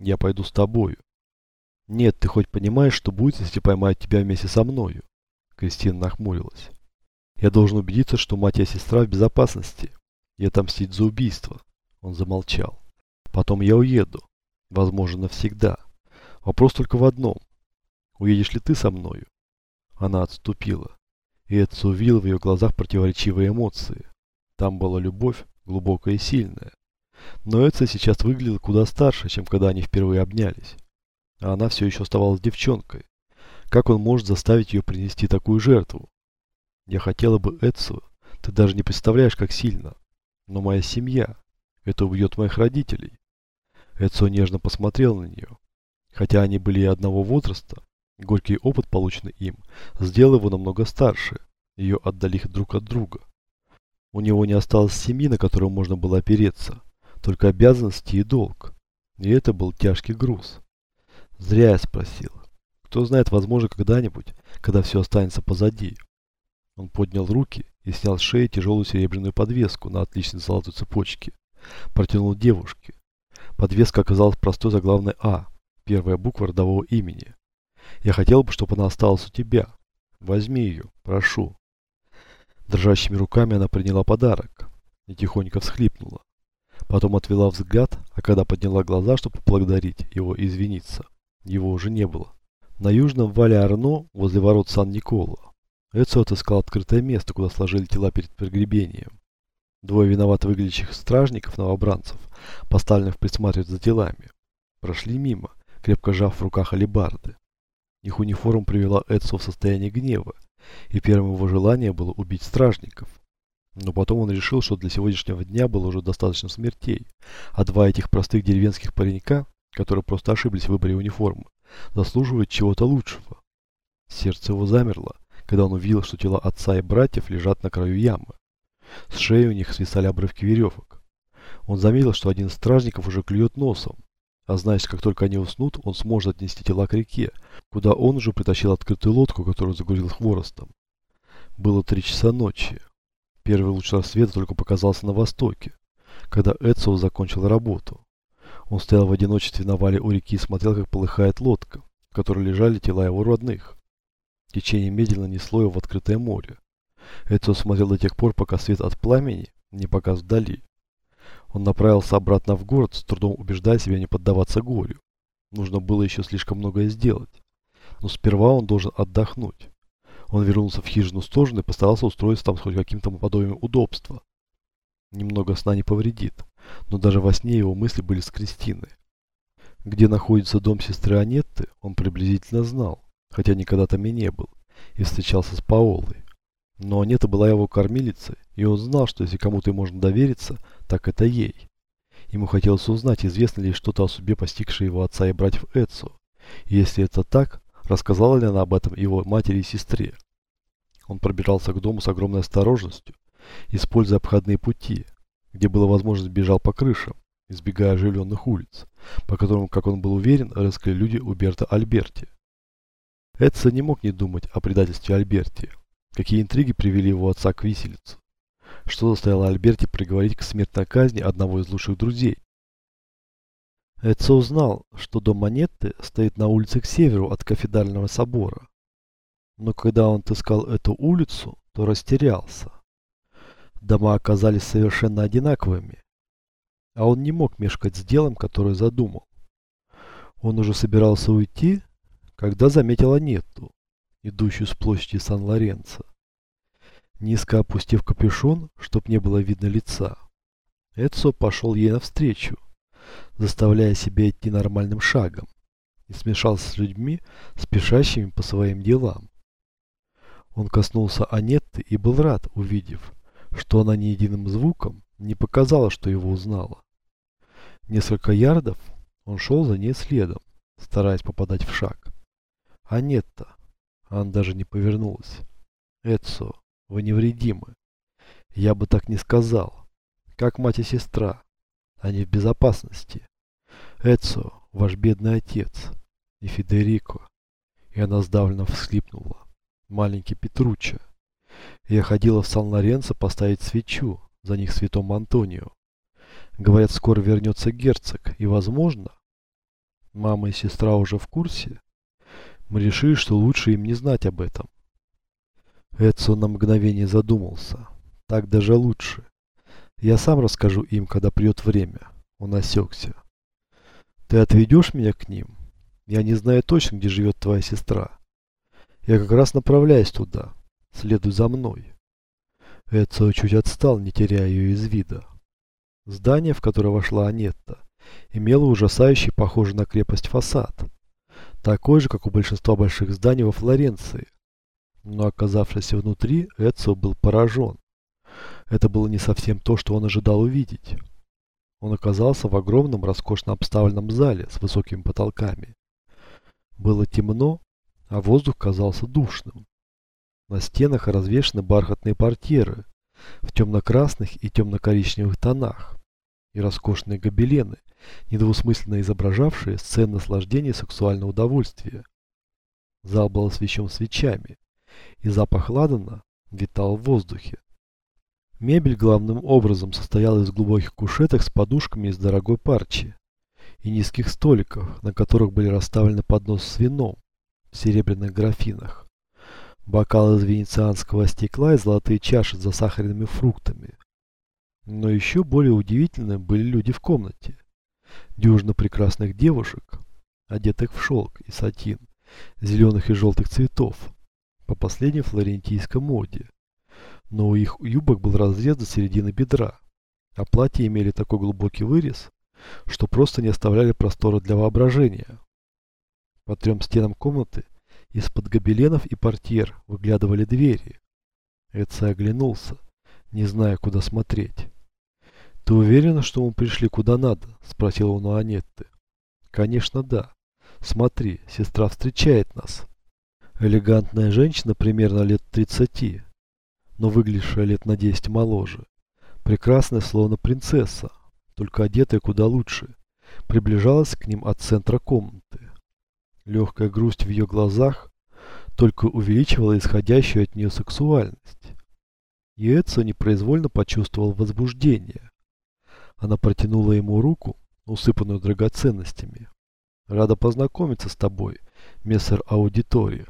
Я пойду с тобою. Нет, ты хоть понимаешь, что будет, если поймают тебя вместе со мною? Кристина нахмурилась. Я должен убедиться, что мать и сестра в безопасности и отомстить за убийство. Он замолчал. Потом я уеду. Возможно, навсегда. Вопрос только в одном. Уедешь ли ты со мною? Она отступила. И Эдсо увидел в ее глазах противоречивые эмоции. Там была любовь, глубокая и сильная. Но Эдсо сейчас выглядел куда старше, чем когда они впервые обнялись. А она все еще оставалась девчонкой. Как он может заставить ее принести такую жертву? Я хотела бы Эдсо, ты даже не представляешь, как сильно. Но моя семья, это убьет моих родителей. Эдсо нежно посмотрел на нее. Хотя они были и одного возраста, горький опыт, полученный им, сделал его намного старше. Ее отдали друг от друга. У него не осталось семьи, на которую можно было опереться только обязанности и долг. И это был тяжкий груз. Зря я спросил. Кто знает, возможно, когда-нибудь, когда все останется позади. Он поднял руки и снял с шеи тяжелую серебряную подвеску на отличной золотой цепочке. Протянул девушке. Подвеска оказалась простой заглавной А, первая буква родового имени. Я хотел бы, чтобы она осталась у тебя. Возьми ее, прошу. Дрожащими руками она приняла подарок и тихонько всхлипнула. Потом отвела взгляд, а когда подняла глаза, чтобы поблагодарить его и извиниться, его уже не было. На южном вале Арно, возле ворот Сан-Никола, Эцио отыскал открытое место, куда сложили тела перед погребением. Двое виновато выглядящих стражников, новобранцев, поставленных присматривать за телами, прошли мимо, крепко сжав в руках алебарды. Их униформа привела Эдсо в состояние гнева, и первым его желанием было убить стражников. Но потом он решил, что для сегодняшнего дня было уже достаточно смертей, а два этих простых деревенских паренька, которые просто ошиблись в выборе униформы, заслуживают чего-то лучшего. Сердце его замерло, когда он увидел, что тела отца и братьев лежат на краю ямы. С шеи у них свисали обрывки веревок. Он заметил, что один из стражников уже клюет носом, а значит, как только они уснут, он сможет отнести тела к реке, куда он уже притащил открытую лодку, которую загрузил хворостом. Было три часа ночи. Первый луч рассвета только показался на востоке, когда Эдсоу закончил работу. Он стоял в одиночестве на вале у реки и смотрел, как полыхает лодка, в которой лежали тела его родных. Течение медленно несло его в открытое море. Эдсоу смотрел до тех пор, пока свет от пламени не погас вдали. Он направился обратно в город, с трудом убеждая себя не поддаваться горю. Нужно было еще слишком многое сделать. Но сперва он должен отдохнуть. Он вернулся в хижину Стожина и постарался устроиться там с хоть каким-то подобием удобства. Немного сна не повредит, но даже во сне его мысли были с Кристиной. Где находится дом сестры Анетты, он приблизительно знал, хотя никогда там и не был, и встречался с Паолой. Но Анетта была его кормилицей, и он знал, что если кому-то можно довериться, так это ей. Ему хотелось узнать, известно ли что-то о судьбе постигшей его отца и братьев Эцу. И если это так, Рассказала ли она об этом его матери и сестре? Он пробирался к дому с огромной осторожностью, используя обходные пути, где было возможность бежал по крышам, избегая оживленных улиц, по которым, как он был уверен, рыскали люди Уберта Альберти. Эдсон не мог не думать о предательстве Альберти. Какие интриги привели его отца к виселице? Что заставило Альберти приговорить к смертной казни одного из лучших друзей, Эдсо узнал, что дом Монетты стоит на улице к северу от кафедрального собора. Но когда он отыскал эту улицу, то растерялся. Дома оказались совершенно одинаковыми, а он не мог мешкать с делом, которое задумал. Он уже собирался уйти, когда заметил Анетту, идущую с площади Сан-Лоренцо. Низко опустив капюшон, чтоб не было видно лица, Эдсо пошел ей навстречу заставляя себя идти нормальным шагом, и смешался с людьми, спешащими по своим делам. Он коснулся Анетты и был рад, увидев, что она ни единым звуком не показала, что его узнала. Несколько ярдов он шел за ней следом, стараясь попадать в шаг. Анетта. Она даже не повернулась. Эдсо, вы невредимы. Я бы так не сказал. Как мать и сестра. Они в безопасности. Эцо, ваш бедный отец. И Федерико. И она сдавленно всхлипнула. Маленький Петруччо. Я ходила в Сан-Лоренцо поставить свечу за них святому Антонио. Говорят, скоро вернется герцог, и, возможно, Мама и сестра уже в курсе? Мы решили, что лучше им не знать об этом. Эдсон на мгновение задумался. Так даже лучше. Я сам расскажу им, когда придет время. Он осекся. Ты отведешь меня к ним? Я не знаю точно, где живет твоя сестра. Я как раз направляюсь туда. Следуй за мной. Эдсо чуть отстал, не теряя ее из вида. Здание, в которое вошла Анетта, имело ужасающий, похожий на крепость фасад. Такой же, как у большинства больших зданий во Флоренции. Но оказавшись внутри, Эдсо был поражен. Это было не совсем то, что он ожидал увидеть. Он оказался в огромном, роскошно обставленном зале с высокими потолками. Было темно, а воздух казался душным. На стенах развешаны бархатные портьеры в темно-красных и темно-коричневых тонах и роскошные гобелены, недвусмысленно изображавшие сцены наслаждения сексуального удовольствия. Зал был освещен свечами, и запах ладана витал в воздухе. Мебель главным образом состояла из глубоких кушеток с подушками из дорогой парчи и низких столиков, на которых были расставлены поднос с вином в серебряных графинах, бокалы из венецианского стекла и золотые чаши с засахаренными фруктами. Но еще более удивительны были люди в комнате. Дюжина прекрасных девушек, одетых в шелк и сатин, зеленых и желтых цветов, по последней флорентийской моде но у их юбок был разрез до середины бедра, а платья имели такой глубокий вырез, что просто не оставляли простора для воображения. По трем стенам комнаты из-под гобеленов и портьер выглядывали двери. Эдса оглянулся, не зная, куда смотреть. «Ты уверена, что мы пришли куда надо?» – спросил он у Анетты. «Конечно, да. Смотри, сестра встречает нас». Элегантная женщина примерно лет тридцати но выглядевшая лет на 10 моложе. Прекрасная, словно принцесса, только одетая куда лучше, приближалась к ним от центра комнаты. Легкая грусть в ее глазах только увеличивала исходящую от нее сексуальность. И Эдсо непроизвольно почувствовал возбуждение. Она протянула ему руку, усыпанную драгоценностями. «Рада познакомиться с тобой, мессер Аудитория».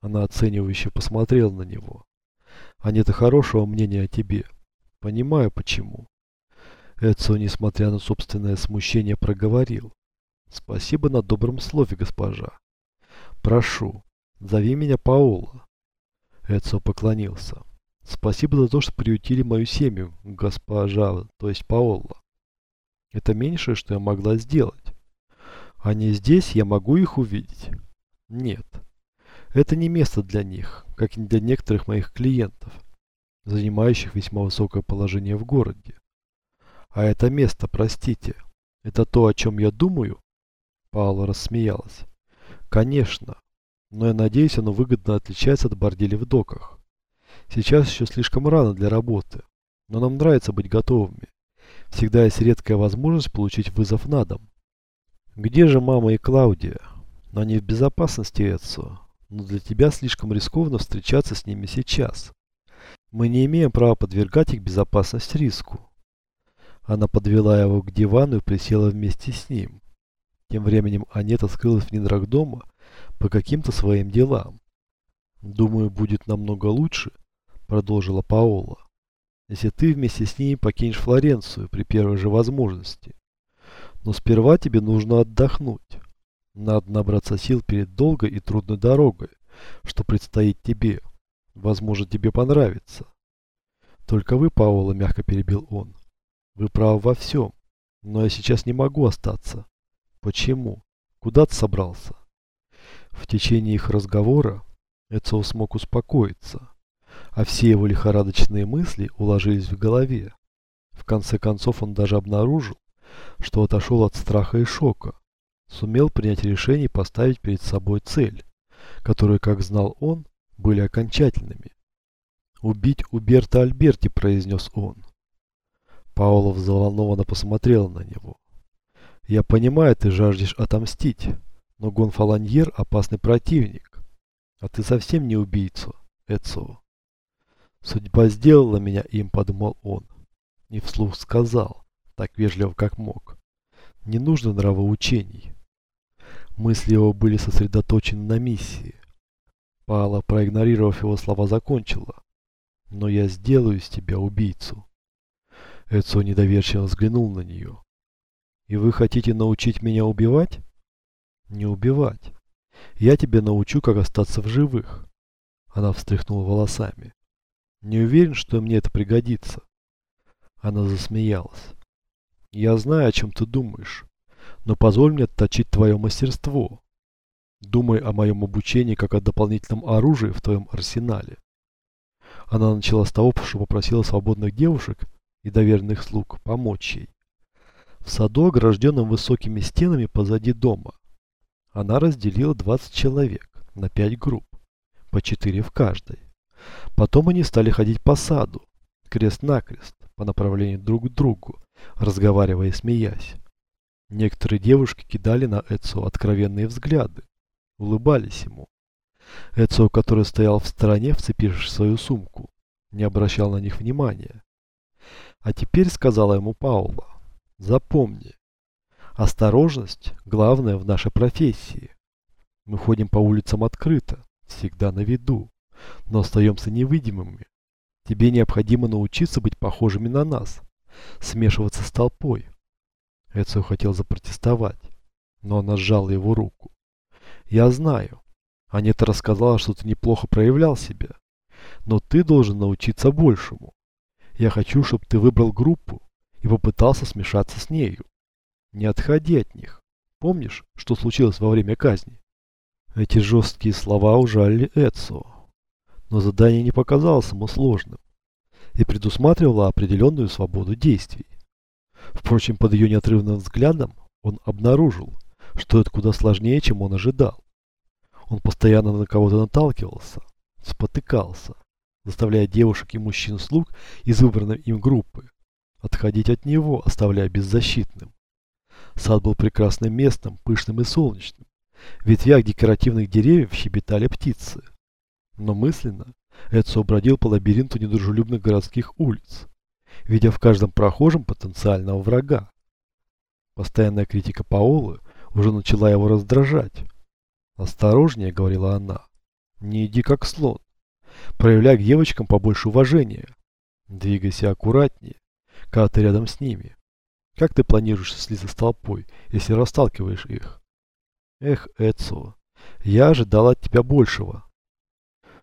Она оценивающе посмотрела на него а нет хорошего мнения о тебе. Понимаю, почему. Эдсо, несмотря на собственное смущение, проговорил. Спасибо на добром слове, госпожа. Прошу, зови меня Паола. Эдсо поклонился. Спасибо за то, что приютили мою семью, госпожа, то есть Паола. Это меньшее, что я могла сделать. А не здесь я могу их увидеть? Нет. Это не место для них, как и для некоторых моих клиентов, занимающих весьма высокое положение в городе. А это место, простите, это то, о чем я думаю? Паула рассмеялась. Конечно, но я надеюсь, оно выгодно отличается от борделей в доках. Сейчас еще слишком рано для работы, но нам нравится быть готовыми. Всегда есть редкая возможность получить вызов на дом. Где же мама и Клаудия? Но они в безопасности, Эдсо но для тебя слишком рискованно встречаться с ними сейчас. Мы не имеем права подвергать их безопасность риску. Она подвела его к дивану и присела вместе с ним. Тем временем Анета скрылась в недрах дома по каким-то своим делам. «Думаю, будет намного лучше», — продолжила Паола, «если ты вместе с ней покинешь Флоренцию при первой же возможности. Но сперва тебе нужно отдохнуть. Надо набраться сил перед долгой и трудной дорогой, что предстоит тебе. Возможно, тебе понравится. Только вы, Паула, мягко перебил он. Вы правы во всем, но я сейчас не могу остаться. Почему? Куда ты собрался? В течение их разговора Эцио смог успокоиться, а все его лихорадочные мысли уложились в голове. В конце концов он даже обнаружил, что отошел от страха и шока, сумел принять решение поставить перед собой цель, которые, как знал он, были окончательными. «Убить Уберта Альберти», — произнес он. Паула взволнованно посмотрела на него. «Я понимаю, ты жаждешь отомстить, но Гонфаланьер – опасный противник, а ты совсем не убийца, Эцо». «Судьба сделала меня им», – подумал он, и вслух сказал, так вежливо, как мог. «Не нужно нравоучений. Мысли его были сосредоточены на миссии. Пала, проигнорировав его слова, закончила. «Но я сделаю из тебя убийцу». Эцо недоверчиво взглянул на нее. «И вы хотите научить меня убивать?» «Не убивать. Я тебя научу, как остаться в живых». Она встряхнула волосами. «Не уверен, что мне это пригодится». Она засмеялась. «Я знаю, о чем ты думаешь, но позволь мне отточить твое мастерство. Думай о моем обучении как о дополнительном оружии в твоем арсенале». Она начала с того, что попросила свободных девушек и доверенных слуг помочь ей. В саду, огражденном высокими стенами позади дома, она разделила 20 человек на 5 групп, по 4 в каждой. Потом они стали ходить по саду, крест-накрест, по направлению друг к другу, разговаривая и смеясь. Некоторые девушки кидали на Эцо откровенные взгляды, улыбались ему. Эцо, который стоял в стороне, вцепившись в свою сумку, не обращал на них внимания. А теперь сказала ему Паула, запомни, осторожность – главное в нашей профессии. Мы ходим по улицам открыто, всегда на виду, но остаемся невидимыми. Тебе необходимо научиться быть похожими на нас, смешиваться с толпой. Эцио хотел запротестовать, но она сжала его руку. Я знаю, Анета рассказала, что ты неплохо проявлял себя, но ты должен научиться большему. Я хочу, чтобы ты выбрал группу и попытался смешаться с нею. Не отходи от них. Помнишь, что случилось во время казни? Эти жесткие слова ужалили Эдсо. Но задание не показалось ему сложным и предусматривало определенную свободу действий. Впрочем, под ее неотрывным взглядом он обнаружил, что это куда сложнее, чем он ожидал. Он постоянно на кого-то наталкивался, спотыкался, заставляя девушек и мужчин-слуг из выбранной им группы отходить от него, оставляя беззащитным. Сад был прекрасным местом, пышным и солнечным. В ветвях декоративных деревьев щебетали птицы. Но мысленно Эдсо бродил по лабиринту недружелюбных городских улиц, видя в каждом прохожем потенциального врага. Постоянная критика Паолы уже начала его раздражать. «Осторожнее», — говорила она, — «не иди как слон. Проявляй к девочкам побольше уважения. Двигайся аккуратнее, когда ты рядом с ними. Как ты планируешь слиться с толпой, если расталкиваешь их? Эх, Эцо, я ожидал от тебя большего.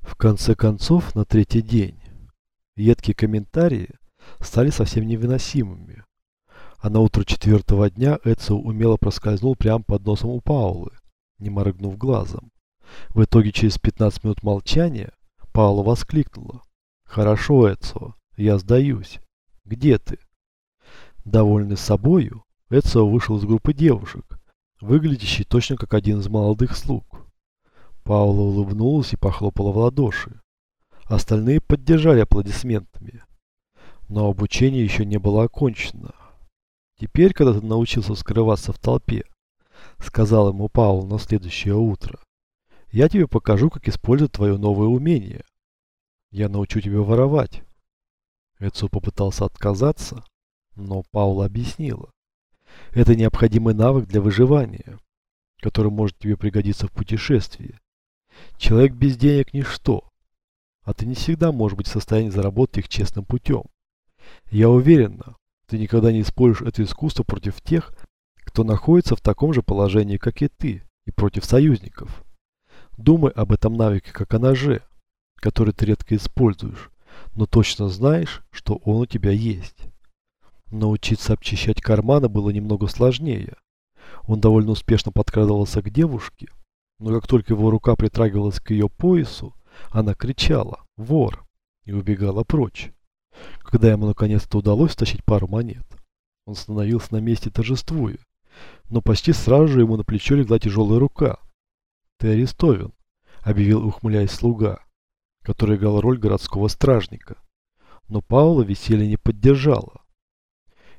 В конце концов, на третий день, едкие комментарии стали совсем невыносимыми. А на утро четвертого дня Эцо умело проскользнул прямо под носом у Паулы, не моргнув глазом. В итоге через 15 минут молчания Паула воскликнула. «Хорошо, Эцо, я сдаюсь. Где ты?» Довольный собою, Эцио вышел из группы девушек, выглядящий точно как один из молодых слуг. Паула улыбнулась и похлопала в ладоши. Остальные поддержали аплодисментами. Но обучение еще не было окончено. Теперь, когда ты научился скрываться в толпе, сказал ему Паул на следующее утро, я тебе покажу, как использовать твое новое умение. Я научу тебя воровать. Эцу попытался отказаться, но Паула объяснила. Это необходимый навык для выживания, который может тебе пригодиться в путешествии. Человек без денег – ничто, а ты не всегда можешь быть в состоянии заработать их честным путем. Я уверена, ты никогда не используешь это искусство против тех, кто находится в таком же положении, как и ты, и против союзников. Думай об этом навыке как о ноже, который ты редко используешь, но точно знаешь, что он у тебя есть. Научиться обчищать карманы было немного сложнее. Он довольно успешно подкрадывался к девушке, но как только его рука притрагивалась к ее поясу, она кричала «Вор!» и убегала прочь. Когда ему наконец-то удалось стащить пару монет, он становился на месте торжествуя, но почти сразу же ему на плечо легла тяжелая рука. «Ты арестован», — объявил ухмыляясь слуга, который играл роль городского стражника. Но Паула веселье не поддержала.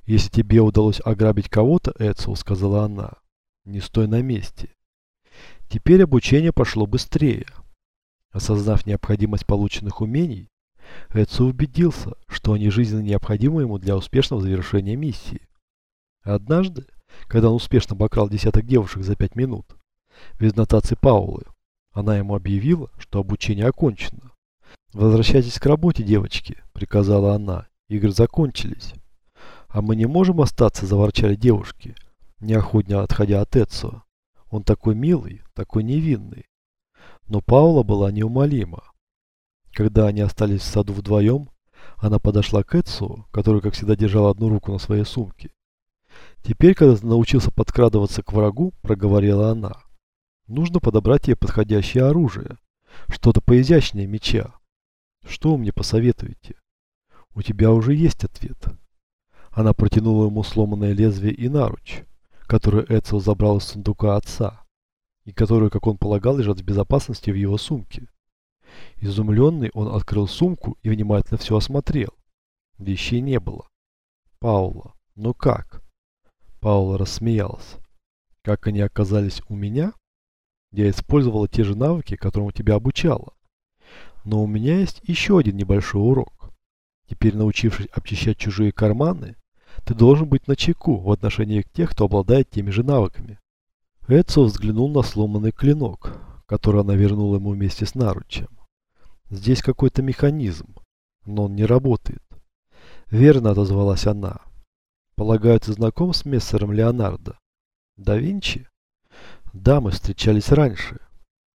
«Если тебе удалось ограбить кого-то, Эцио», — сказала она, — «не стой на месте». Теперь обучение пошло быстрее. Осознав необходимость полученных умений, Эцио убедился, что они жизненно необходимы ему для успешного завершения миссии. Однажды, когда он успешно обокрал десяток девушек за пять минут, без нотации Паулы. Она ему объявила, что обучение окончено. «Возвращайтесь к работе, девочки», – приказала она. «Игры закончились». «А мы не можем остаться», – заворчали девушки, неохотно отходя от Эцио. «Он такой милый, такой невинный». Но Паула была неумолима. Когда они остались в саду вдвоем, она подошла к Эцио, который, как всегда, держал одну руку на своей сумке. «Теперь, когда ты научился подкрадываться к врагу», – проговорила она, – «нужно подобрать ей подходящее оружие, что-то поизящнее меча. Что вы мне посоветуете?» «У тебя уже есть ответ». Она протянула ему сломанное лезвие и наруч, которую Эцио забрал из сундука отца, и которые, как он полагал, лежат в безопасности в его сумке. Изумленный, он открыл сумку и внимательно все осмотрел. Вещей не было. Паула, ну как? Паула рассмеялась. Как они оказались у меня? Я использовала те же навыки, которым тебя обучала. Но у меня есть еще один небольшой урок. Теперь, научившись обчищать чужие карманы, ты должен быть начеку в отношении к тех, кто обладает теми же навыками. Эдсо взглянул на сломанный клинок, который она вернула ему вместе с наручем. Здесь какой-то механизм, но он не работает. Верно отозвалась она. Полагаю, ты знаком с мессером Леонардо? Да Винчи? Да, мы встречались раньше.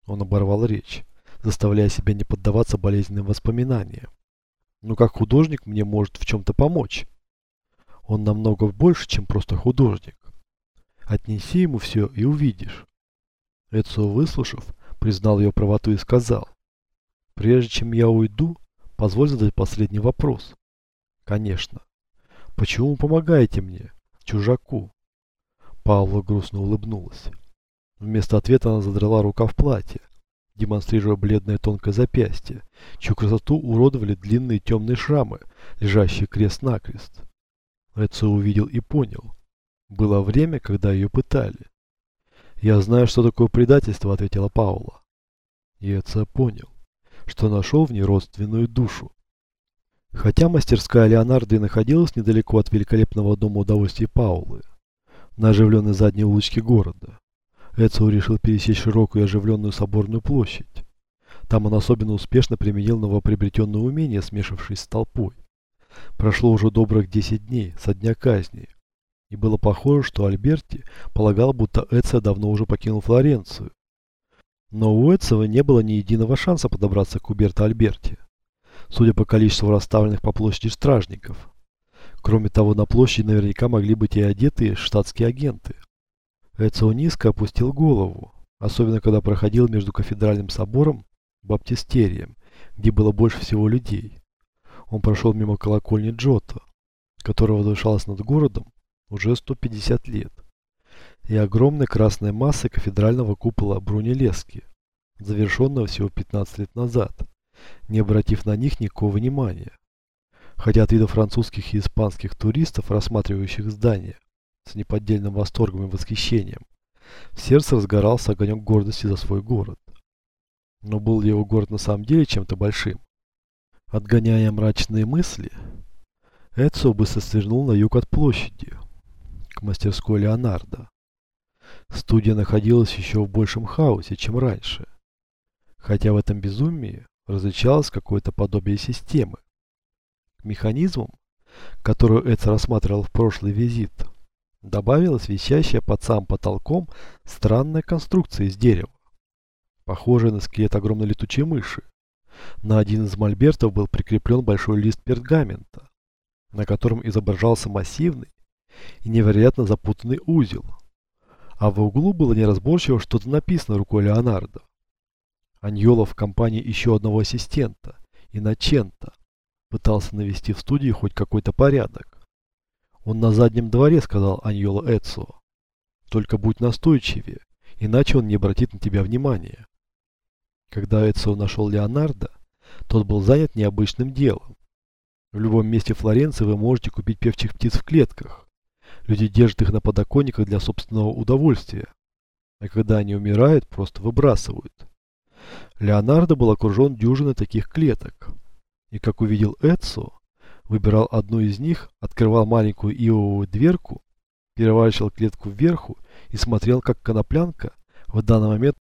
Он оборвал речь, заставляя себя не поддаваться болезненным воспоминаниям. Ну как художник мне может в чем-то помочь? Он намного больше, чем просто художник. Отнеси ему все и увидишь. Эцио, выслушав, признал ее правоту и сказал. Прежде чем я уйду, позволь задать последний вопрос. Конечно. Почему вы помогаете мне, чужаку? Павла грустно улыбнулась. Вместо ответа она задрала рука в платье, демонстрируя бледное тонкое запястье, чью красоту уродовали длинные темные шрамы, лежащие крест-накрест. Эцио увидел и понял. Было время, когда ее пытали. «Я знаю, что такое предательство», — ответила Паула. И Эцио понял что нашел в ней родственную душу. Хотя мастерская Леонардо и находилась недалеко от великолепного дома удовольствий Паулы, на оживленной задней улочке города, Эцио решил пересечь широкую оживленную соборную площадь. Там он особенно успешно применил новоприобретенное умение, смешавшись с толпой. Прошло уже добрых 10 дней со дня казни, и было похоже, что Альберти полагал, будто Эцио давно уже покинул Флоренцию но у Эдсова не было ни единого шанса подобраться к Уберто Альберти, судя по количеству расставленных по площади стражников. Кроме того, на площади наверняка могли быть и одетые штатские агенты. Эцио низко опустил голову, особенно когда проходил между кафедральным собором и баптистерием, где было больше всего людей. Он прошел мимо колокольни Джота, которая возвышалась над городом уже 150 лет и огромной красной массы кафедрального купола Брунелески, завершенного всего 15 лет назад, не обратив на них никакого внимания. Хотя от вида французских и испанских туристов, рассматривающих здание с неподдельным восторгом и восхищением, в сердце разгорался огонек гордости за свой город. Но был ли его город на самом деле чем-то большим? Отгоняя мрачные мысли, Эдсо быстро свернул на юг от площади, к мастерской Леонардо. Студия находилась еще в большем хаосе, чем раньше. Хотя в этом безумии различалось какое-то подобие системы. К механизмам, которую Эдс рассматривал в прошлый визит, добавилась висящая под самым потолком странная конструкция из дерева, похожая на скелет огромной летучей мыши. На один из мольбертов был прикреплен большой лист пергамента, на котором изображался массивный и невероятно запутанный узел, а в углу было неразборчиво что-то написано рукой Леонардо. Аньолов в компании еще одного ассистента, Иначента, пытался навести в студии хоть какой-то порядок. «Он на заднем дворе», — сказал Аньоло Эцио. «Только будь настойчивее, иначе он не обратит на тебя внимания». Когда Эцио нашел Леонардо, тот был занят необычным делом. В любом месте Флоренции вы можете купить певчих птиц в клетках, Люди держат их на подоконниках для собственного удовольствия. А когда они умирают, просто выбрасывают. Леонардо был окружен дюжиной таких клеток. И как увидел Эдсо, выбирал одну из них, открывал маленькую ивовую дверку, переворачивал клетку вверху и смотрел, как коноплянка В данный момент